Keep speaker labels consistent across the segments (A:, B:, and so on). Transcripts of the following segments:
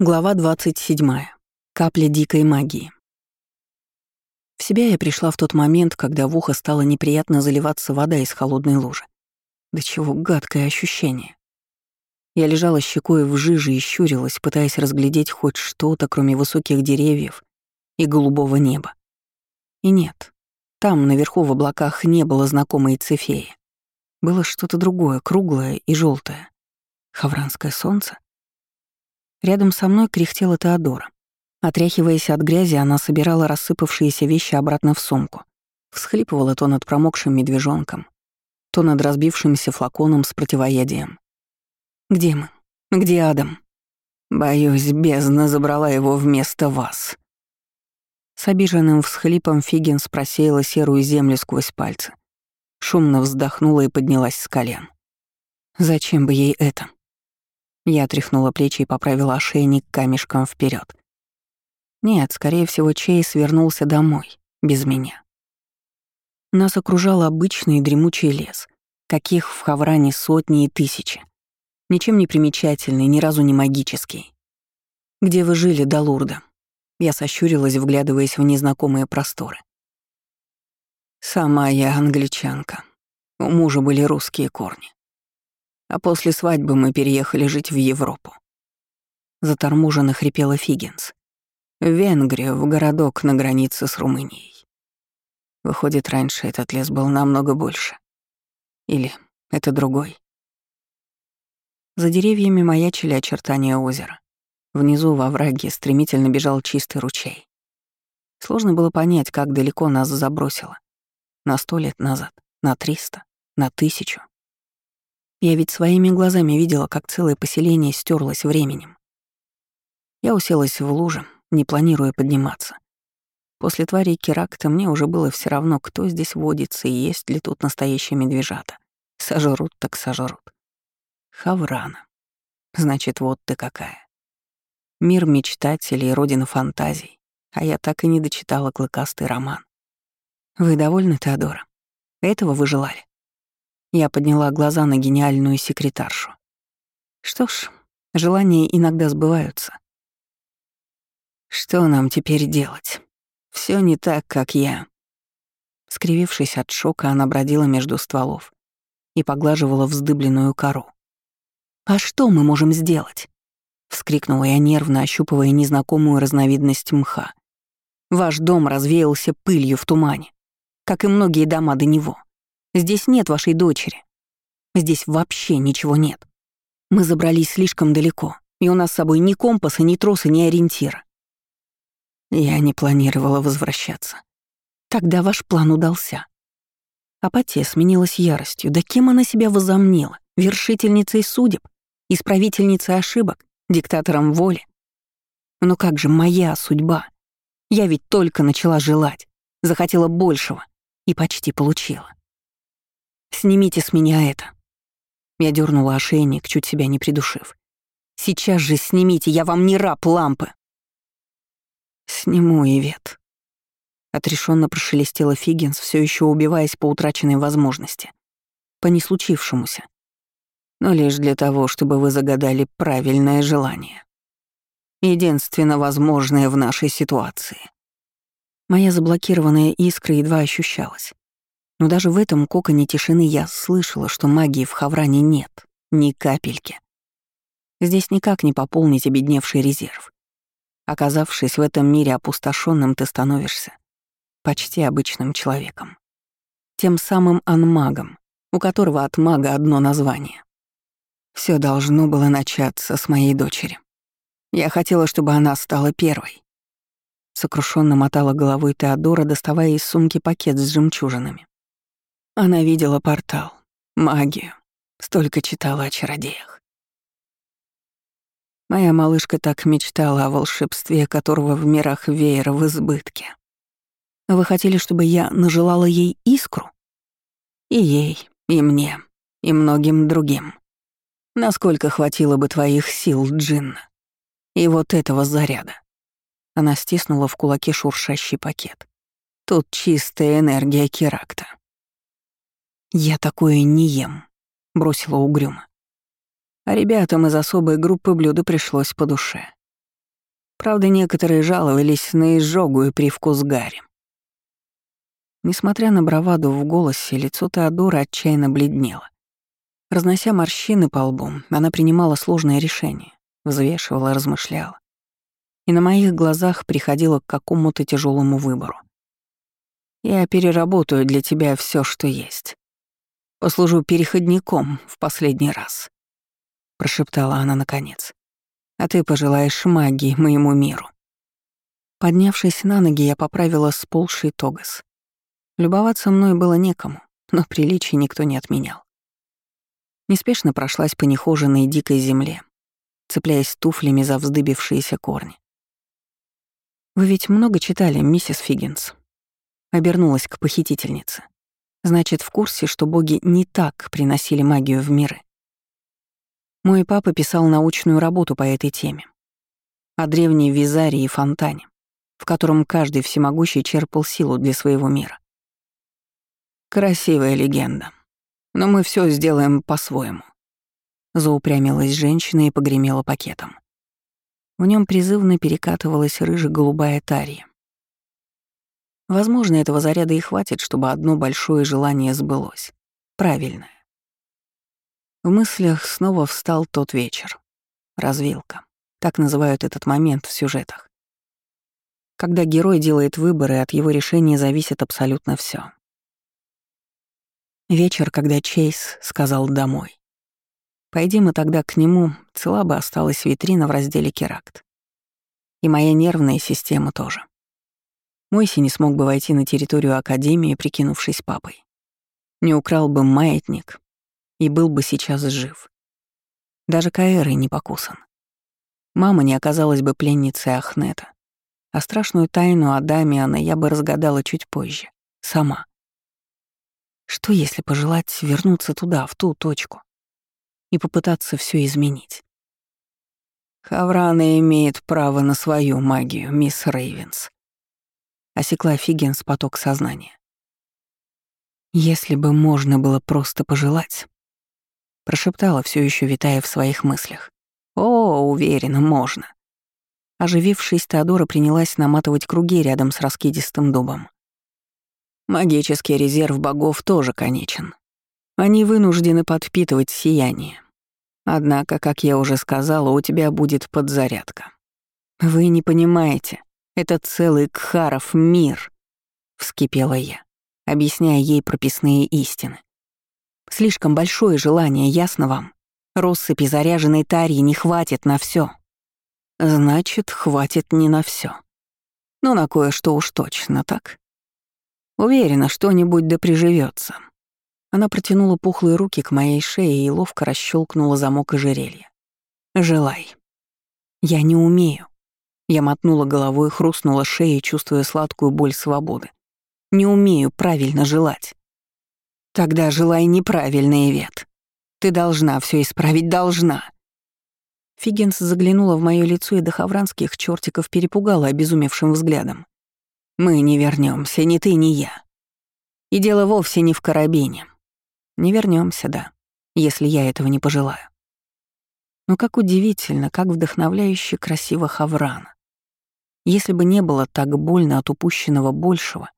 A: Глава 27. Капля дикой магии. В себя я пришла в тот момент, когда в ухо стало неприятно заливаться вода из холодной лужи. Да чего гадкое ощущение. Я лежала щекой в жиже и щурилась, пытаясь разглядеть хоть что-то, кроме высоких деревьев и голубого неба. И нет, там, наверху в облаках, не было знакомой цефеи. Было что-то другое, круглое и желтое. Хавранское солнце? Рядом со мной кряхтела Теодора. Отряхиваясь от грязи, она собирала рассыпавшиеся вещи обратно в сумку. Всхлипывала то над промокшим медвежонком, то над разбившимся флаконом с противоядием. «Где мы? Где Адам?» «Боюсь, бездна забрала его вместо вас». С обиженным всхлипом Фигинс просеяла серую землю сквозь пальцы. Шумно вздохнула и поднялась с колен. «Зачем бы ей это?» Я тряхнула плечи и поправила ошейник камешком вперед. Нет, скорее всего, Чейз вернулся домой, без меня. Нас окружал обычный дремучий лес, каких в Хавране сотни и тысячи. Ничем не примечательный, ни разу не магический. «Где вы жили до Лурда?» Я сощурилась, вглядываясь в незнакомые просторы. «Сама я англичанка. У мужа были русские корни. А после свадьбы мы переехали жить в Европу. Заторможенно хрипела Фигенс. В Венгрию, в городок на границе с Румынией. Выходит, раньше этот лес был намного больше. Или это другой? За деревьями маячили очертания озера. Внизу во враге стремительно бежал чистый ручей. Сложно было понять, как далеко нас забросило. На сто лет назад, на триста, на тысячу. Я ведь своими глазами видела, как целое поселение стерлось временем. Я уселась в луже, не планируя подниматься. После твари Керакта мне уже было все равно, кто здесь водится и есть ли тут настоящие медвежата. Сожрут так сожрут. Хаврана. Значит, вот ты какая. Мир мечтателей, родина фантазий. А я так и не дочитала клыкастый роман. Вы довольны, Теодора? Этого вы желали? Я подняла глаза на гениальную секретаршу. Что ж, желания иногда сбываются. Что нам теперь делать? Все не так, как я. Скривившись от шока, она бродила между стволов и поглаживала вздыбленную кору. «А что мы можем сделать?» — вскрикнула я нервно, ощупывая незнакомую разновидность мха. «Ваш дом развеялся пылью в тумане, как и многие дома до него. Здесь нет вашей дочери. Здесь вообще ничего нет. Мы забрались слишком далеко, и у нас с собой ни компаса, ни троса, ни ориентира. Я не планировала возвращаться. Тогда ваш план удался. Апатия сменилась яростью. Да кем она себя возомнила? Вершительницей судеб? Исправительницей ошибок? Диктатором воли? Но как же моя судьба? Я ведь только начала желать, захотела большего и почти получила. Снимите с меня это». Я дернула ошейник, чуть себя не придушив. «Сейчас же снимите, я вам не раб лампы!» «Сниму, Ивет», — отрешенно прошелестела Фиггинс, все еще убиваясь по утраченной возможности, по неслучившемуся, но лишь для того, чтобы вы загадали правильное желание. Единственно возможное в нашей ситуации. Моя заблокированная искра едва ощущалась. Но даже в этом коконе тишины я слышала, что магии в Хавране нет, ни капельки. Здесь никак не пополнить обедневший резерв. Оказавшись в этом мире опустошенным, ты становишься почти обычным человеком. Тем самым анмагом, у которого от мага одно название. Все должно было начаться с моей дочери. Я хотела, чтобы она стала первой. Сокрушенно мотала головой Теодора, доставая из сумки пакет с жемчужинами. Она видела портал, магию, столько читала о чародеях. Моя малышка так мечтала о волшебстве, которого в мирах веера в избытке. Вы хотели, чтобы я нажелала ей искру? И ей, и мне, и многим другим. Насколько хватило бы твоих сил, Джин? И вот этого заряда. Она стиснула в кулаке шуршащий пакет. Тут чистая энергия Керакта. «Я такое не ем», — бросила угрюмо. А ребятам из особой группы блюда пришлось по душе. Правда, некоторые жаловались на изжогу и привкус гари. Несмотря на браваду в голосе, лицо Теодора отчаянно бледнело. Разнося морщины по лбу, она принимала сложное решение, взвешивала, размышляла. И на моих глазах приходила к какому-то тяжелому выбору. «Я переработаю для тебя все, что есть. Послужу переходником в последний раз», — прошептала она наконец. «А ты пожелаешь магии моему миру». Поднявшись на ноги, я поправила сползший тогас. Любоваться мной было некому, но приличий никто не отменял. Неспешно прошлась по нехоженной дикой земле, цепляясь туфлями за вздыбившиеся корни. «Вы ведь много читали, миссис Фиггинс?» Обернулась к похитительнице. «Значит, в курсе, что боги не так приносили магию в миры?» Мой папа писал научную работу по этой теме. О древней Визаре и Фонтане, в котором каждый всемогущий черпал силу для своего мира. Красивая легенда. Но мы все сделаем по-своему. Заупрямилась женщина и погремела пакетом. В нем призывно перекатывалась рыже-голубая тария. Возможно, этого заряда и хватит, чтобы одно большое желание сбылось. Правильное. В мыслях снова встал тот вечер. Развилка. Так называют этот момент в сюжетах. Когда герой делает выбор, и от его решения зависит абсолютно все. Вечер, когда Чейз сказал «домой». Пойди мы тогда к нему, цела бы осталась витрина в разделе «Керакт». И моя нервная система тоже. Мойси не смог бы войти на территорию Академии, прикинувшись папой. Не украл бы маятник и был бы сейчас жив. Даже Каэрой не покусан. Мама не оказалась бы пленницей Ахнета. А страшную тайну о Дамиана я бы разгадала чуть позже. Сама. Что если пожелать вернуться туда, в ту точку, и попытаться все изменить? Хаврана имеет право на свою магию, мисс Рейвенс. Осекла Фигенс поток сознания. Если бы можно было просто пожелать, прошептала все еще витая в своих мыслях. О, уверена, можно. Оживившись, Теодора принялась наматывать круги рядом с раскидистым дубом. Магический резерв богов тоже конечен. Они вынуждены подпитывать сияние. Однако, как я уже сказала, у тебя будет подзарядка. Вы не понимаете, это целый Кхаров мир, вскипела я, объясняя ей прописные истины. Слишком большое желание, ясно вам? Россыпи заряженной тарьи не хватит на все. Значит, хватит не на все. Но на кое-что уж точно, так? Уверена, что-нибудь да приживется. Она протянула пухлые руки к моей шее и ловко расщелкнула замок ожерелья. «Желай». «Я не умею». Я мотнула головой, хрустнула шеей, чувствуя сладкую боль свободы. «Не умею правильно желать». «Тогда желай неправильно, Ивет. Ты должна все исправить, должна». Фигенс заглянула в мое лицо и до хавранских чертиков перепугала обезумевшим взглядом. Мы не вернемся, ни ты, ни я. И дело вовсе не в карабине. Не вернемся, да, если я этого не пожелаю. Но как удивительно, как вдохновляюще красиво Хаврана. Если бы не было так больно от упущенного большего,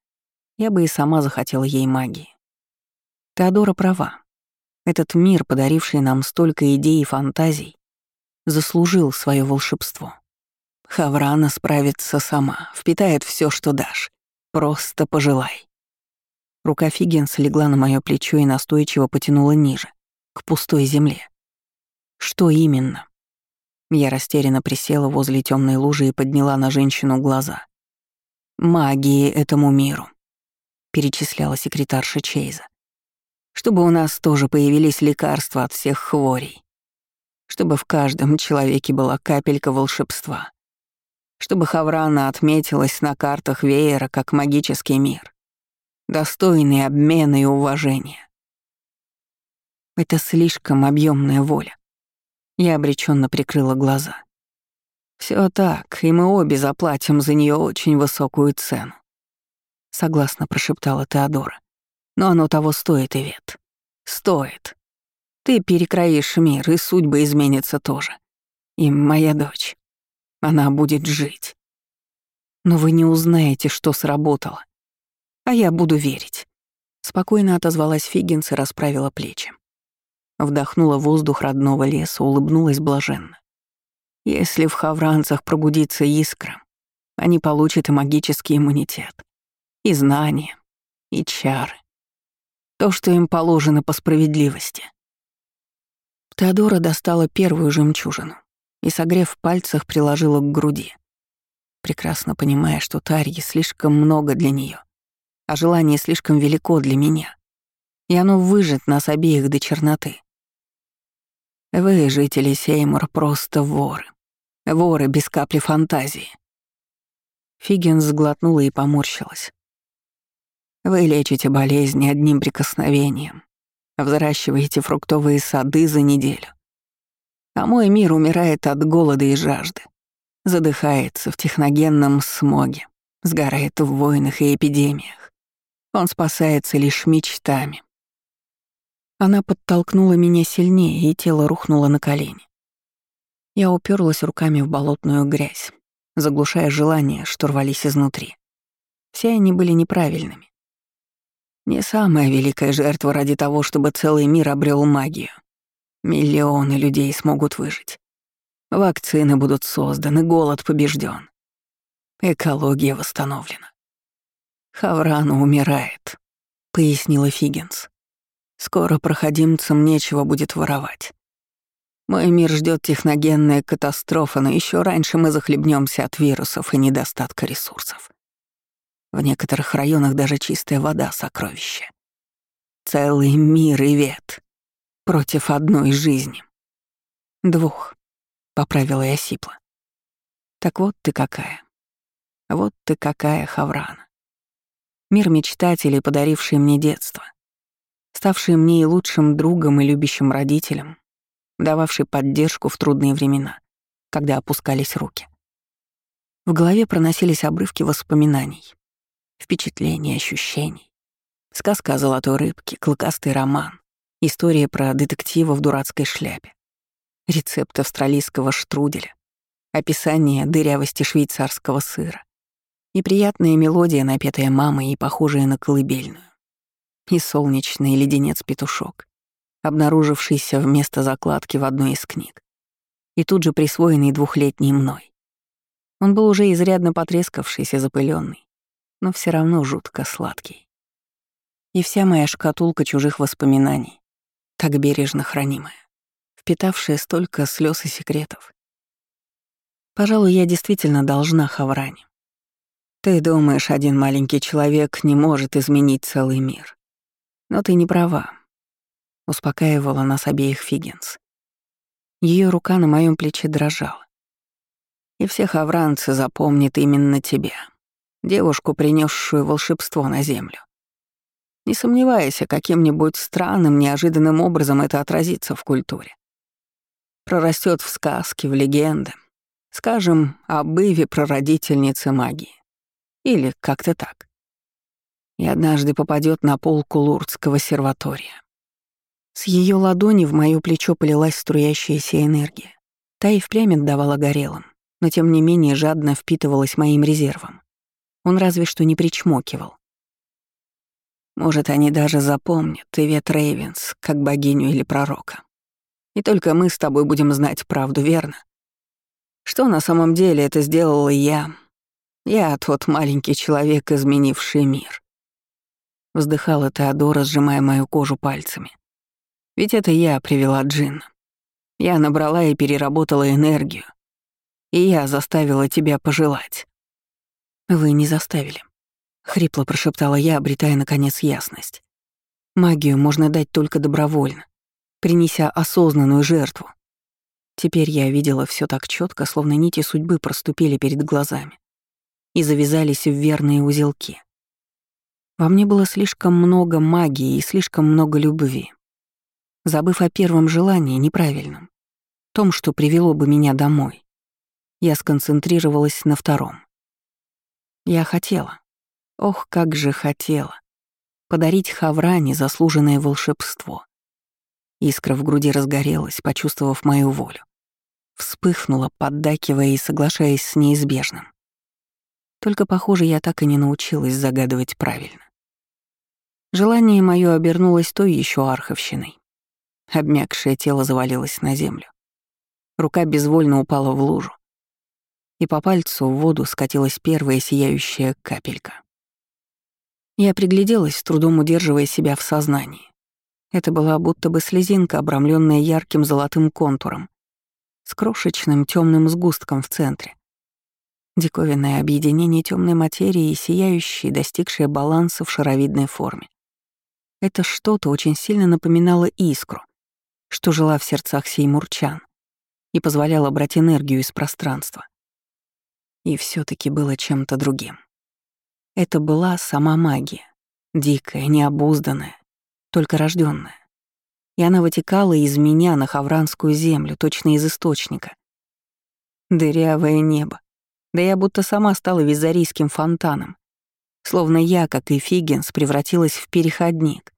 A: я бы и сама захотела ей магии. Теодора права. Этот мир, подаривший нам столько идей и фантазий, заслужил свое волшебство. Хаврана справится сама, впитает все, что дашь. Просто пожелай. Рука Фигенс легла на мое плечо и настойчиво потянула ниже, к пустой земле. Что именно? Я растерянно присела возле темной лужи и подняла на женщину глаза. «Магии этому миру», — перечисляла секретарша Чейза. «Чтобы у нас тоже появились лекарства от всех хворей. Чтобы в каждом человеке была капелька волшебства чтобы Хаврана отметилась на картах веера как магический мир, достойный обмена и уважения. Это слишком объемная воля. Я обреченно прикрыла глаза. Все так, и мы обе заплатим за нее очень высокую цену. Согласно прошептала Теодора. Но оно того стоит, Ивет. Стоит. Ты перекроишь мир, и судьба изменится тоже. И моя дочь. Она будет жить. Но вы не узнаете, что сработало. А я буду верить. Спокойно отозвалась Фиггинс и расправила плечи. Вдохнула воздух родного леса, улыбнулась блаженно. Если в хавранцах пробудится искра, они получат и магический иммунитет, и знания, и чары. То, что им положено по справедливости. Теодора достала первую жемчужину и, согрев в пальцах, приложила к груди, прекрасно понимая, что Тарьи слишком много для нее, а желание слишком велико для меня, и оно выжжет нас обеих до черноты. Вы, жители Сеймур, просто воры. Воры без капли фантазии. Фигин сглотнула и поморщилась. Вы лечите болезни одним прикосновением, взращиваете фруктовые сады за неделю. А мой мир умирает от голода и жажды, задыхается в техногенном смоге, сгорает в войнах и эпидемиях. Он спасается лишь мечтами. Она подтолкнула меня сильнее, и тело рухнуло на колени. Я уперлась руками в болотную грязь, заглушая желания, что рвались изнутри. Все они были неправильными. Не самая великая жертва ради того, чтобы целый мир обрел магию. Миллионы людей смогут выжить. Вакцины будут созданы, голод побежден. Экология восстановлена. Хаврана умирает, пояснила Фигенс. Скоро проходимцам нечего будет воровать. Мой мир ждет техногенная катастрофа, но еще раньше мы захлебнемся от вирусов и недостатка ресурсов. В некоторых районах даже чистая вода — сокровище. Целый мир и вет против одной жизни. Двух, — поправила я сипло. Так вот ты какая. Вот ты какая, Хаврана. Мир мечтателей, подаривший мне детство ставший мне и лучшим другом, и любящим родителем, дававший поддержку в трудные времена, когда опускались руки. В голове проносились обрывки воспоминаний, впечатлений, ощущений. Сказка о золотой рыбке, клыкастый роман, история про детектива в дурацкой шляпе, рецепт австралийского штруделя, описание дырявости швейцарского сыра и приятная мелодия, напетая мамой и похожая на колыбельную и солнечный леденец-петушок, обнаружившийся вместо закладки в одной из книг, и тут же присвоенный двухлетней мной. Он был уже изрядно потрескавшийся, запыленный, но все равно жутко сладкий. И вся моя шкатулка чужих воспоминаний, так бережно хранимая, впитавшая столько слез и секретов. Пожалуй, я действительно должна Хавране. Ты думаешь, один маленький человек не может изменить целый мир. Но ты не права. Успокаивала нас обеих Фигенс. Ее рука на моем плече дрожала. И все хавранцы запомнят именно тебя, девушку, принесшую волшебство на землю. Не сомневайся, каким-нибудь странным, неожиданным образом это отразится в культуре. Прорастет в сказки, в легенды. Скажем, об Иве прародительнице магии. Или как-то так и однажды попадет на полку Лурдского серватория. С ее ладони в моё плечо полилась струящаяся энергия. Та и впрямь отдавала горелым, но тем не менее жадно впитывалась моим резервом. Он разве что не причмокивал. Может, они даже запомнят Ивет Рейвенс как богиню или пророка. И только мы с тобой будем знать правду, верно? Что на самом деле это сделала я? Я тот маленький человек, изменивший мир. Вздыхала Теодора, сжимая мою кожу пальцами. Ведь это я привела Джин. Я набрала и переработала энергию. И я заставила тебя пожелать. Вы не заставили. Хрипло прошептала я, обретая наконец ясность. Магию можно дать только добровольно, принеся осознанную жертву. Теперь я видела все так четко, словно нити судьбы проступили перед глазами и завязались в верные узелки. Во мне было слишком много магии и слишком много любви. Забыв о первом желании, неправильном, том, что привело бы меня домой, я сконцентрировалась на втором. Я хотела, ох, как же хотела, подарить Хавране заслуженное волшебство. Искра в груди разгорелась, почувствовав мою волю. Вспыхнула, поддакивая и соглашаясь с неизбежным. Только, похоже, я так и не научилась загадывать правильно. Желание мое обернулось той еще арховщиной. Обмякшее тело завалилось на землю. Рука безвольно упала в лужу. И по пальцу в воду скатилась первая сияющая капелька. Я пригляделась, с трудом удерживая себя в сознании. Это была будто бы слезинка, обрамленная ярким золотым контуром, с крошечным темным сгустком в центре. Диковинное объединение темной материи и сияющей, достигшее баланса в шаровидной форме. Это что-то очень сильно напоминало искру, что жила в сердцах сеймурчан и позволяла брать энергию из пространства. И все таки было чем-то другим. Это была сама магия, дикая, необузданная, только рожденная. И она вытекала из меня на хавранскую землю, точно из источника. Дырявое небо. Да я будто сама стала визарийским фонтаном. Словно я, как и Фигенс, превратилась в переходник,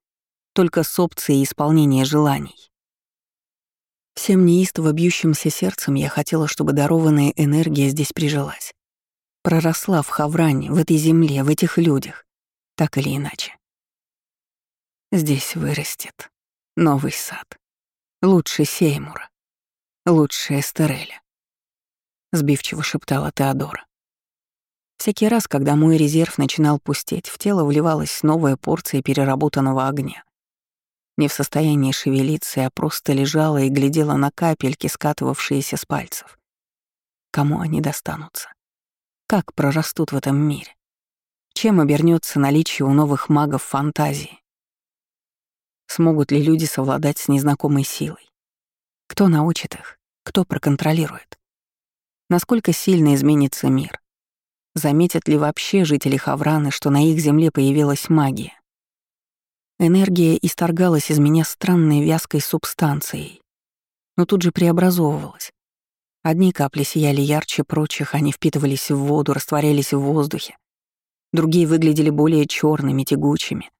A: только с опцией исполнения желаний. Всем неистово бьющимся сердцем я хотела, чтобы дарованная энергия здесь прижилась проросла в Хавране, в этой земле, в этих людях, так или иначе. Здесь вырастет новый сад, лучше Сеймура, лучше Эстереля, сбивчиво шептала Теодора. Всякий раз, когда мой резерв начинал пустеть, в тело вливалась новая порция переработанного огня. Не в состоянии шевелиться, я просто лежала и глядела на капельки, скатывавшиеся с пальцев. Кому они достанутся? Как прорастут в этом мире? Чем обернется наличие у новых магов фантазии? Смогут ли люди совладать с незнакомой силой? Кто научит их? Кто проконтролирует? Насколько сильно изменится мир? Заметят ли вообще жители Хавраны, что на их земле появилась магия? Энергия исторгалась из меня странной вязкой субстанцией, но тут же преобразовывалась, Одни капли сияли ярче прочих, они впитывались в воду, растворялись в воздухе. Другие выглядели более черными, тягучими.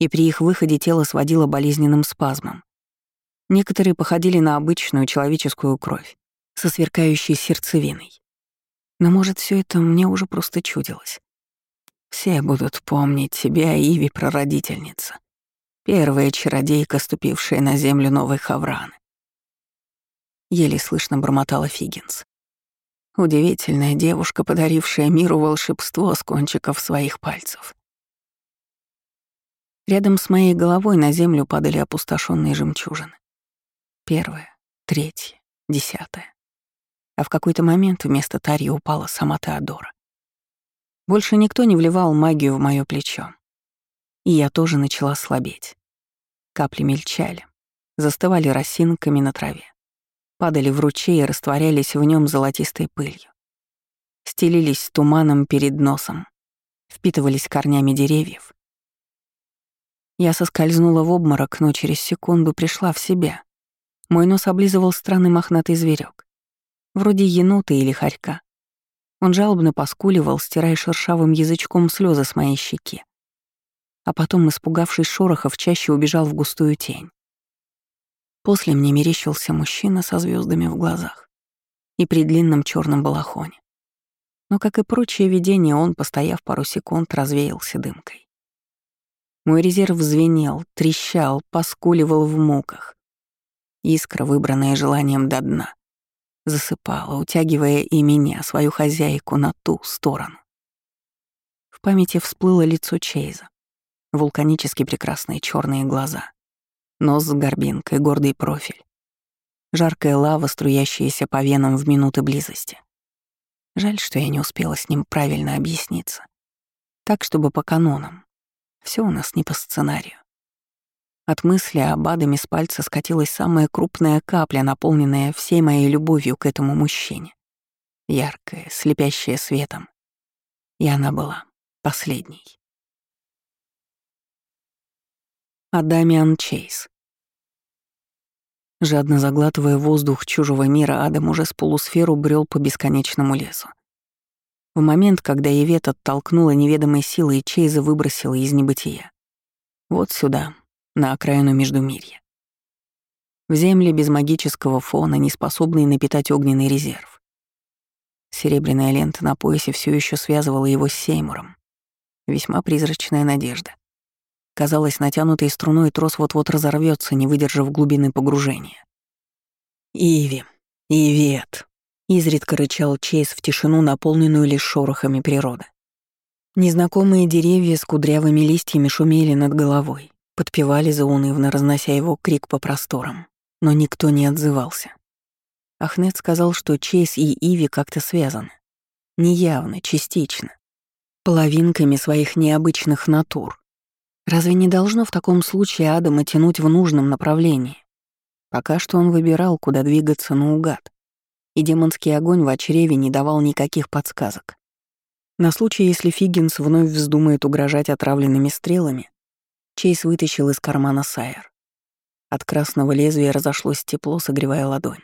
A: И при их выходе тело сводило болезненным спазмом. Некоторые походили на обычную человеческую кровь, со сверкающей сердцевиной. Но, может, все это мне уже просто чудилось. Все будут помнить тебя, Иви, прародительница. Первая чародейка, ступившая на землю Новой Хавраны. Еле слышно бормотала Фигинс. Удивительная девушка, подарившая миру волшебство с кончиков своих пальцев. Рядом с моей головой на землю падали опустошенные жемчужины. Первая, третья, десятая. А в какой-то момент вместо Тарьи упала сама Теодора. Больше никто не вливал магию в моё плечо. И я тоже начала слабеть. Капли мельчали, застывали росинками на траве падали в ручей и растворялись в нем золотистой пылью. Стелились туманом перед носом, впитывались корнями деревьев. Я соскользнула в обморок, но через секунду пришла в себя. Мой нос облизывал странный мохнатый зверек, вроде енота или хорька. Он жалобно поскуливал, стирая шершавым язычком слезы с моей щеки. А потом, испугавшись шорохов, чаще убежал в густую тень. После мне мерещился мужчина со звездами в глазах и при длинном черном балахоне. Но, как и прочие видения, он, постояв пару секунд, развеялся дымкой. Мой резерв звенел, трещал, поскуливал в муках. Искра, выбранная желанием до дна, засыпала, утягивая и меня, свою хозяйку, на ту сторону. В памяти всплыло лицо Чейза, вулканически прекрасные черные глаза, Нос с горбинкой, гордый профиль. Жаркая лава, струящаяся по венам в минуты близости. Жаль, что я не успела с ним правильно объясниться. Так, чтобы по канонам. Все у нас не по сценарию. От мысли об Адаме с пальца скатилась самая крупная капля, наполненная всей моей любовью к этому мужчине. Яркая, слепящая светом. И она была последней. Адамиан Чейз. Жадно заглатывая воздух чужого мира, Адам уже с полусферу брел по бесконечному лесу. В момент, когда Ивет оттолкнула неведомой силой, Чейза выбросила из небытия. Вот сюда, на окраину Междумирья. В земле без магического фона, не способные напитать огненный резерв. Серебряная лента на поясе все еще связывала его с Сеймуром. Весьма призрачная надежда. Казалось, натянутый струной трос вот-вот разорвется, не выдержав глубины погружения. «Иви, Ивет!» — изредка рычал Чейз в тишину, наполненную лишь шорохами природы. Незнакомые деревья с кудрявыми листьями шумели над головой, подпевали заунывно, разнося его крик по просторам, но никто не отзывался. Ахнет сказал, что Чейз и Иви как-то связаны. Неявно, частично. Половинками своих необычных натур. Разве не должно в таком случае Адама тянуть в нужном направлении? Пока что он выбирал, куда двигаться наугад, и демонский огонь в очреве не давал никаких подсказок. На случай, если Фиггинс вновь вздумает угрожать отравленными стрелами, Чейз вытащил из кармана Сайер. От красного лезвия разошлось тепло, согревая ладонь.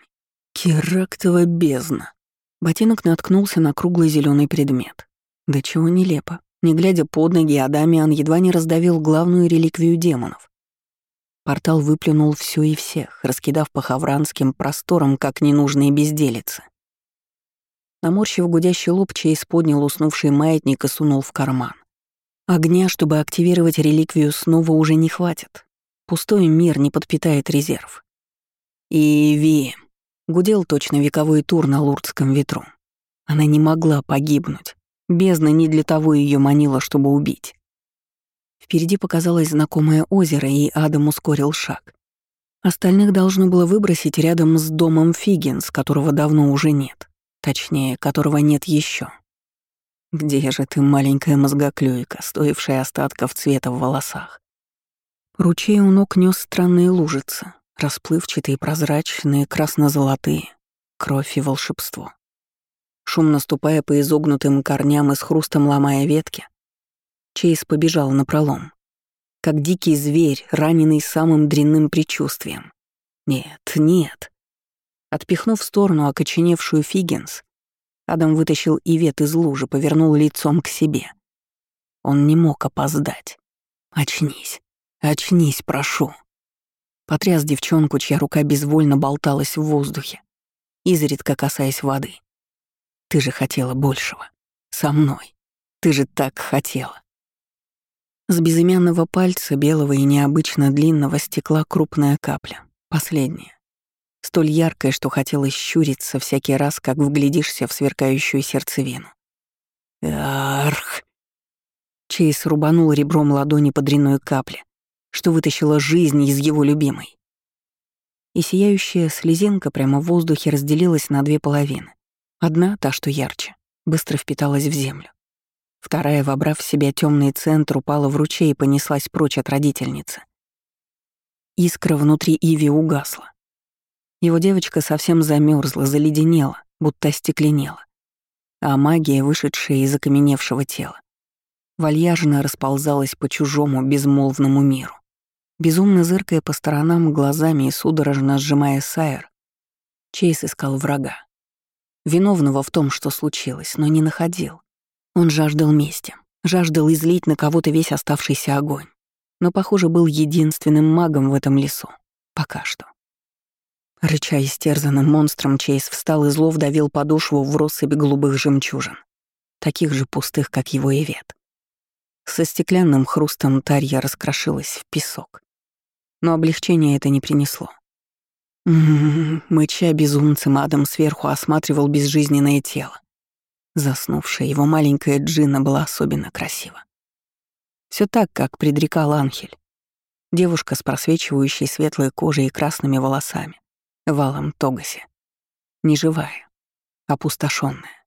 A: Керактова бездна. Ботинок наткнулся на круглый зеленый предмет. Да чего нелепо. Не глядя под ноги, Адамиан едва не раздавил главную реликвию демонов. Портал выплюнул все и всех, раскидав по хавранским просторам, как ненужные безделицы. Наморщив гудящий лоб, Чейз поднял уснувший маятник и сунул в карман. Огня, чтобы активировать реликвию, снова уже не хватит. Пустой мир не подпитает резерв. И Ви гудел точно вековой тур на лурдском ветру. Она не могла погибнуть. Бездна не для того ее манила, чтобы убить. Впереди показалось знакомое озеро, и Адам ускорил шаг. Остальных должно было выбросить рядом с домом Фигинс, которого давно уже нет. Точнее, которого нет еще. Где же ты, маленькая мозгоклюйка, стоившая остатков цвета в волосах? Ручей у ног нес странные лужицы, расплывчатые, прозрачные, красно-золотые, кровь и волшебство. Шумно ступая по изогнутым корням и с хрустом ломая ветки, Чейз побежал на пролом, как дикий зверь, раненый самым дрянным предчувствием. Нет, нет. Отпихнув в сторону окоченевшую Фиггинс, Адам вытащил Ивет из лужи, повернул лицом к себе. Он не мог опоздать. «Очнись, очнись, прошу». Потряс девчонку, чья рука безвольно болталась в воздухе, изредка касаясь воды. «Ты же хотела большего. Со мной. Ты же так хотела». С безымянного пальца, белого и необычно длинного, стекла крупная капля, последняя. Столь яркая, что хотелось щуриться всякий раз, как вглядишься в сверкающую сердцевину. Арх! Чейз рубанул ребром ладони по дрянной что вытащила жизнь из его любимой. И сияющая слезинка прямо в воздухе разделилась на две половины. Одна, та, что ярче, быстро впиталась в землю. Вторая, вобрав в себя темный центр, упала в ручей и понеслась прочь от родительницы. Искра внутри Иви угасла. Его девочка совсем замерзла, заледенела, будто остекленела. А магия, вышедшая из окаменевшего тела, вальяжно расползалась по чужому безмолвному миру. Безумно зыркая по сторонам глазами и судорожно сжимая Сайер, Чейз искал врага. Виновного в том, что случилось, но не находил. Он жаждал мести, жаждал излить на кого-то весь оставшийся огонь, но, похоже, был единственным магом в этом лесу. Пока что. Рыча истерзанным монстром, Чейз встал и зло вдавил подошву в россыпь голубых жемчужин, таких же пустых, как его Ивет. Со стеклянным хрустом тарья раскрошилась в песок. Но облегчения это не принесло. М-м-м, мыча безумцем, Адам сверху осматривал безжизненное тело. Заснувшая его маленькая Джина была особенно красива. Все так, как предрекал Анхель. Девушка с просвечивающей светлой кожей и красными волосами, валом Тогасе. Неживая, опустошенная.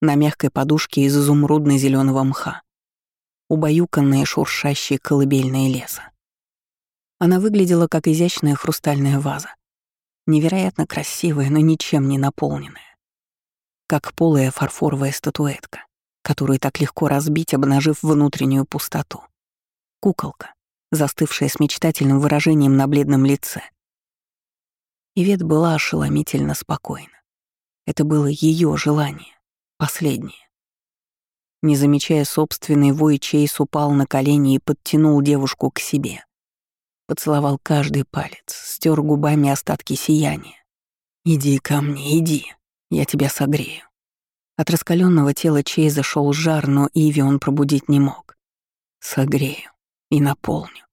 A: На мягкой подушке из изумрудно зеленого мха. Убаюканная шуршащей колыбельной леса. Она выглядела как изящная хрустальная ваза. Невероятно красивая, но ничем не наполненная как полая фарфоровая статуэтка, которую так легко разбить, обнажив внутреннюю пустоту. Куколка, застывшая с мечтательным выражением на бледном лице. Ивет была ошеломительно спокойна. Это было ее желание, последнее. Не замечая собственный вой, Чейз упал на колени и подтянул девушку к себе. Поцеловал каждый палец, стер губами остатки сияния. «Иди ко мне, иди, я тебя согрею». От раскаленного тела Чейза шел жар, но Иви он пробудить не мог. «Согрею и наполню».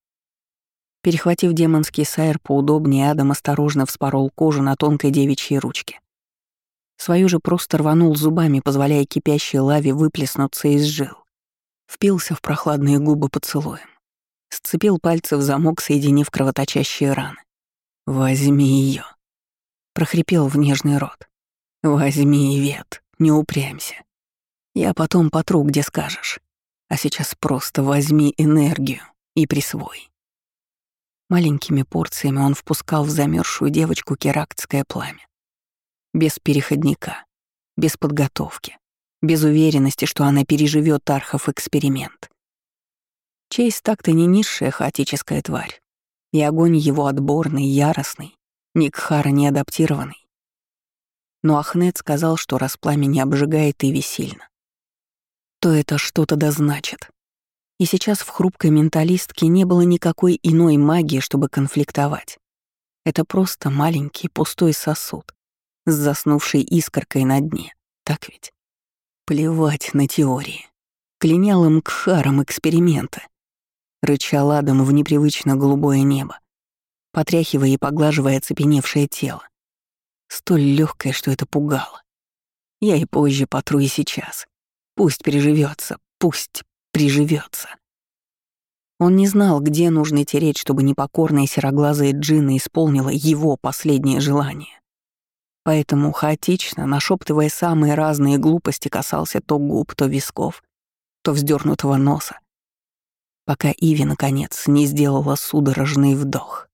A: Перехватив демонский сайр поудобнее, Адам осторожно вспорол кожу на тонкой девичьей ручке. Свою же просто рванул зубами, позволяя кипящей лаве выплеснуться из жил. Впился в прохладные губы поцелуем. Сцепил пальцы в замок, соединив кровоточащие раны. «Возьми ее, прохрипел в нежный рот. «Возьми, Вет, не упрямься. Я потом потру, где скажешь. А сейчас просто возьми энергию и присвой». Маленькими порциями он впускал в замерзшую девочку керактское пламя без переходника, без подготовки, без уверенности, что она переживет Архов эксперимент. Чейз так-то не низшая хаотическая тварь, и огонь его отборный, яростный, Никхара не адаптированный. Но Ахнет сказал, что раз пламя не обжигает Иви сильно, то это что-то да значит. И сейчас в хрупкой менталистке не было никакой иной магии, чтобы конфликтовать. Это просто маленький пустой сосуд, с заснувшей искоркой на дне. Так ведь? Плевать на теории. Клинял им харам эксперимента. Рычал Адам в непривычно голубое небо, потряхивая и поглаживая оцепеневшее тело. Столь легкое, что это пугало. Я и позже потру и сейчас. Пусть приживется, пусть приживется. Он не знал, где нужно тереть, чтобы непокорная сероглазая Джина исполнила его последнее желание. Поэтому хаотично, нашептывая самые разные глупости, касался то губ, то висков, то вздернутого носа, пока Иви, наконец, не сделала судорожный вдох.